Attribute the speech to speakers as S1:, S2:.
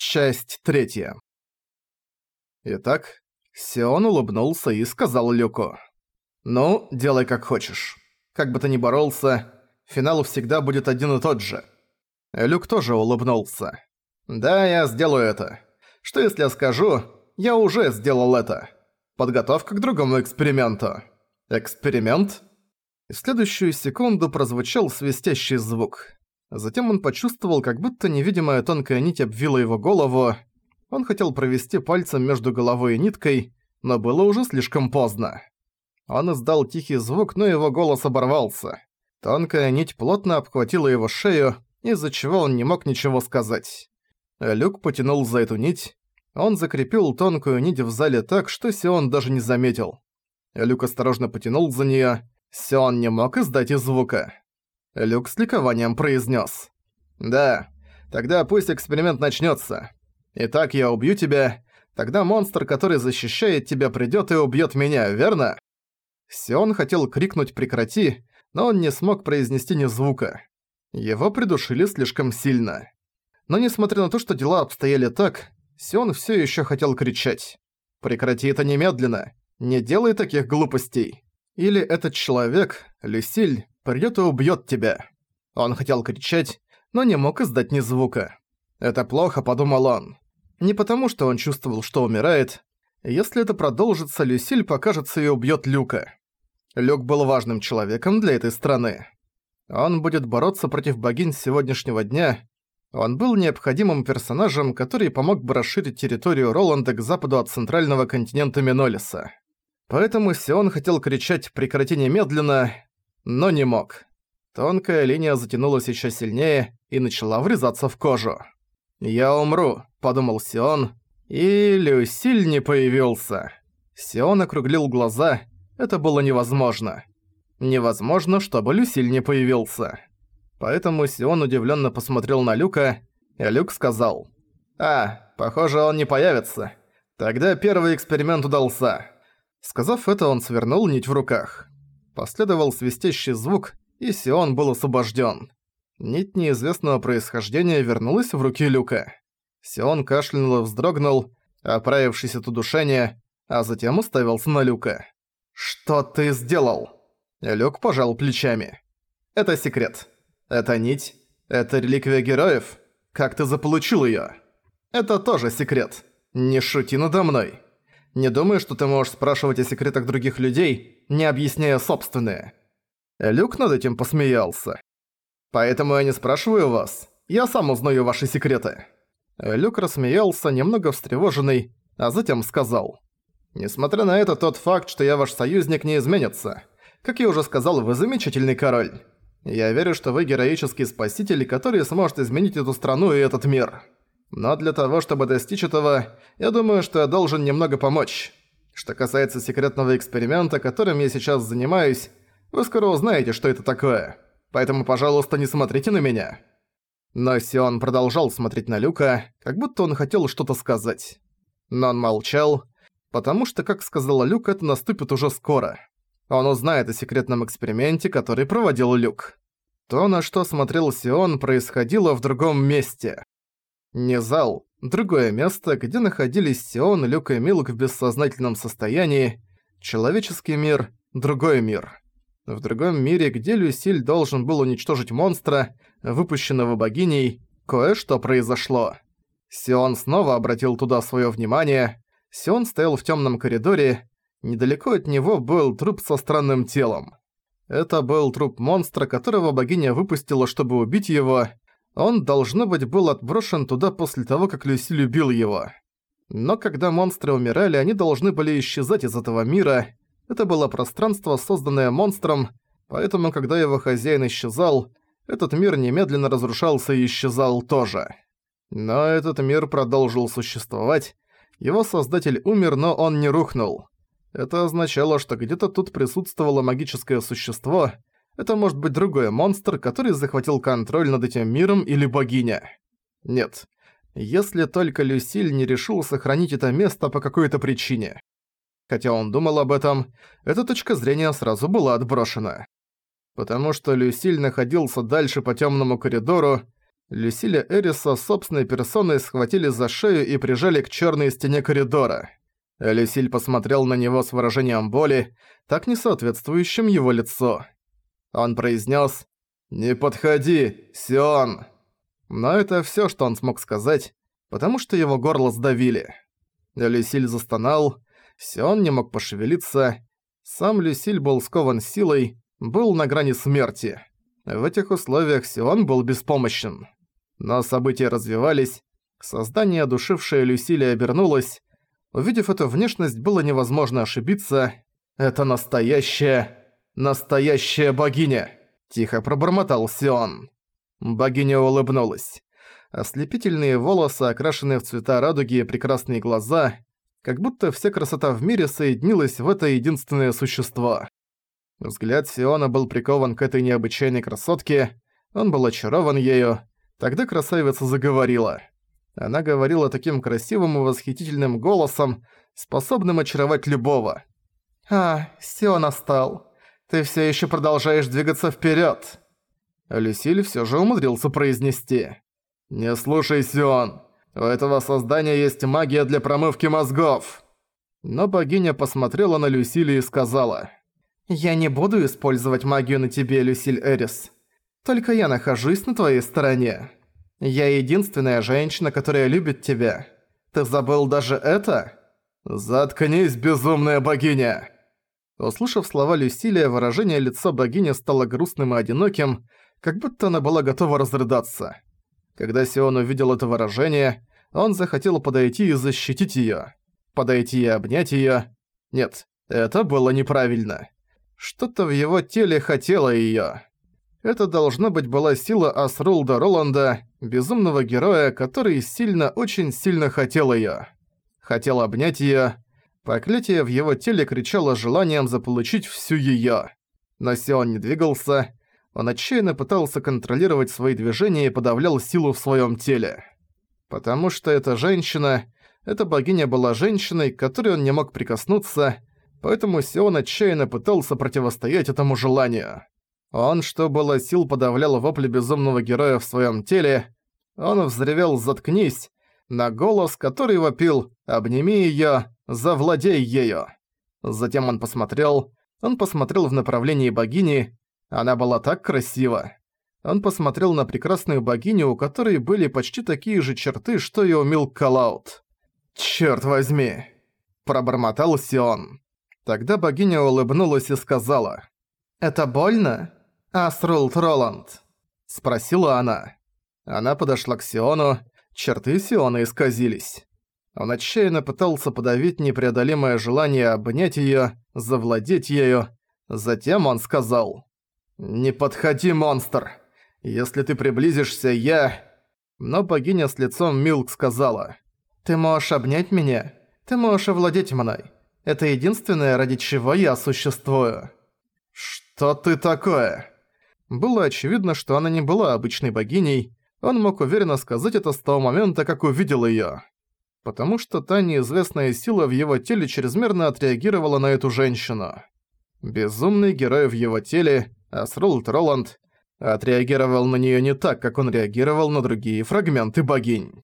S1: Часть третья. Итак, Сион улыбнулся и сказал Люку. «Ну, делай как хочешь. Как бы ты ни боролся, финал всегда будет один и тот же». Люк тоже улыбнулся. «Да, я сделаю это. Что если я скажу, я уже сделал это. Подготовка к другому эксперименту». «Эксперимент?» В следующую секунду прозвучал свистящий звук. Затем он почувствовал, как будто невидимая тонкая нить обвила его голову. Он хотел провести пальцем между головой и ниткой, но было уже слишком поздно. Он издал тихий звук, но его голос оборвался. Тонкая нить плотно обхватила его шею, из-за чего он не мог ничего сказать. Люк потянул за эту нить. Он закрепил тонкую нить в зале так, что Сион даже не заметил. Люк осторожно потянул за неё. Сион не мог издать и звука. Люк с ликованием произнес. «Да, тогда пусть эксперимент начнется. Итак, я убью тебя, тогда монстр, который защищает тебя, придёт и убьёт меня, верно?» Сион хотел крикнуть «прекрати», но он не смог произнести ни звука. Его придушили слишком сильно. Но несмотря на то, что дела обстояли так, Сион всё ещё хотел кричать. «Прекрати это немедленно! Не делай таких глупостей!» Или этот человек, Люсиль, придёт и убьёт тебя. Он хотел кричать, но не мог издать ни звука. Это плохо, подумал он. Не потому, что он чувствовал, что умирает. Если это продолжится, Люсиль покажется и убьёт Люка. Люк был важным человеком для этой страны. Он будет бороться против богинь сегодняшнего дня. Он был необходимым персонажем, который помог бы расширить территорию Роланда к западу от центрального континента Минолиса. Поэтому Сион хотел кричать «прекрати немедленно», но не мог. Тонкая линия затянулась еще сильнее и начала врезаться в кожу. «Я умру», — подумал Сион, и Люсиль не появился. Сион округлил глаза, это было невозможно. Невозможно, чтобы Люсиль не появился. Поэтому Сион удивленно посмотрел на Люка, и Люк сказал, «А, похоже, он не появится. Тогда первый эксперимент удался». Сказав это, он свернул нить в руках. Последовал свистящий звук, и Сион был освобожден. Нить неизвестного происхождения вернулась в руки Люка. Сион кашлянул и вздрогнул, оправившись от удушения, а затем уставился на Люка. «Что ты сделал?» Люк пожал плечами. «Это секрет. Это нить. Это реликвия героев. Как ты заполучил её?» «Это тоже секрет. Не шути надо мной. Не думаю, что ты можешь спрашивать о секретах других людей, не объясняя собственные. Люк над этим посмеялся. Поэтому я не спрашиваю вас. Я сам узнаю ваши секреты. Люк рассмеялся, немного встревоженный, а затем сказал. Несмотря на это, тот факт, что я ваш союзник, не изменится. Как я уже сказал, вы замечательный король. Я верю, что вы героический спаситель, который сможет изменить эту страну и этот мир. Но для того, чтобы достичь этого, я думаю, что я должен немного помочь. Что касается секретного эксперимента, которым я сейчас занимаюсь, вы скоро узнаете, что это такое. Поэтому, пожалуйста, не смотрите на меня». Но Сион продолжал смотреть на Люка, как будто он хотел что-то сказать. Но он молчал, потому что, как сказала Люк, это наступит уже скоро. Он узнает о секретном эксперименте, который проводил Люк. То, на что смотрел Сион, происходило в другом месте. Не зал, Другое место, где находились Сион, Люк и Милк в бессознательном состоянии, человеческий мир, другой мир. В другом мире, где Люсиль должен был уничтожить монстра, выпущенного богиней, кое-что произошло. Сион снова обратил туда своё внимание. Сион стоял в тёмном коридоре. Недалеко от него был труп со странным телом. Это был труп монстра, которого богиня выпустила, чтобы убить его, он, должно быть, был отброшен туда после того, как Люси любил его. Но когда монстры умирали, они должны были исчезать из этого мира. Это было пространство, созданное монстром, поэтому, когда его хозяин исчезал, этот мир немедленно разрушался и исчезал тоже. Но этот мир продолжил существовать. Его создатель умер, но он не рухнул. Это означало, что где-то тут присутствовало магическое существо, это может быть другой монстр, который захватил контроль над этим миром или богиня. Нет. Если только Люсиль не решил сохранить это место по какой-то причине. Хотя он думал об этом, эта точка зрения сразу была отброшена. Потому что Люсиль находился дальше по темному коридору, Люсиля Эриса собственной персоной схватили за шею и прижали к черной стене коридора. Люсиль посмотрел на него с выражением боли, так не соответствующим его лицу. Он произнес «Не подходи, Сион!» Но это все, что он смог сказать, потому что его горло сдавили. Люсиль застонал, Сион не мог пошевелиться, сам Люсиль был скован силой, был на грани смерти. В этих условиях Сион был беспомощен. Но события развивались, создание, одушившее Люсили, обернулось. Увидев эту внешность, было невозможно ошибиться. «Это настоящая, настоящая богиня!» Тихо пробормотал Сион. Богиня улыбнулась. Ослепительные волосы, окрашенные в цвета радуги и прекрасные глаза, как будто вся красота в мире соединилась в это единственное существо. Взгляд Сиона был прикован к этой необычайной красотке, он был очарован ею, Тогда красавица заговорила. Она говорила таким красивым и восхитительным голосом, способным очаровать любого. «А, Сион настал. Ты всё ещё продолжаешь двигаться вперёд!» Люсиль всё же умудрился произнести. «Не слушай, Сион. У этого создания есть магия для промывки мозгов!» Но богиня посмотрела на Люсиль и сказала. «Я не буду использовать магию на тебе, Люсиль Эрис. Только я нахожусь на твоей стороне. Я единственная женщина, которая любит тебя. Ты забыл даже это? Заткнись, безумная богиня!» Услышав слова Люсилия, выражение лица богини стало грустным и одиноким, как будто она была готова разрыдаться. Когда Сион увидел это выражение, он захотел подойти и защитить её. Подойти и обнять её. Нет, это было неправильно. Что-то в его теле хотело её. Это должно быть была сила Асрулда Роланда, безумного героя, который сильно, очень сильно хотел её. Хотел обнять её. Проклятие в его теле кричало желанием заполучить всю её. Но Сион не двигался. Он отчаянно пытался контролировать свои движения и подавлял силу в своём теле. Потому что эта женщина, эта богиня была женщиной, к которой он не мог прикоснуться, поэтому Сион отчаянно пытался противостоять этому желанию. Он, что было сил, подавлял вопли безумного героя в своем теле. Он взревел «Заткнись!» на голос, который вопил «Обними её, завладей ею!». Затем он посмотрел, он посмотрел в направлении богини, она была так красива. Он посмотрел на прекрасную богиню, у которой были почти такие же черты, что и у Милк Калаут. «Чёрт возьми!» – пробормотал Сион. Тогда богиня улыбнулась и сказала. «Это больно?» «Асрулт Роланд?» – спросила она. Она подошла к Сиону, черты Сиона исказились. Он отчаянно пытался подавить непреодолимое желание обнять её, завладеть ею. Затем он сказал «Не подходи, монстр! Если ты приблизишься, я...» Но богиня с лицом Милк сказала «Ты можешь обнять меня, ты можешь овладеть мной. Это единственное, ради чего я существую». «Что ты такое?» Было очевидно, что она не была обычной богиней, он мог уверенно сказать это с того момента, как увидел её. Потому что та неизвестная сила в его теле чрезмерно отреагировала на эту женщину. Безумный герой в его теле, Асрулт Роланд, отреагировал на неё не так, как он реагировал на другие фрагменты богинь.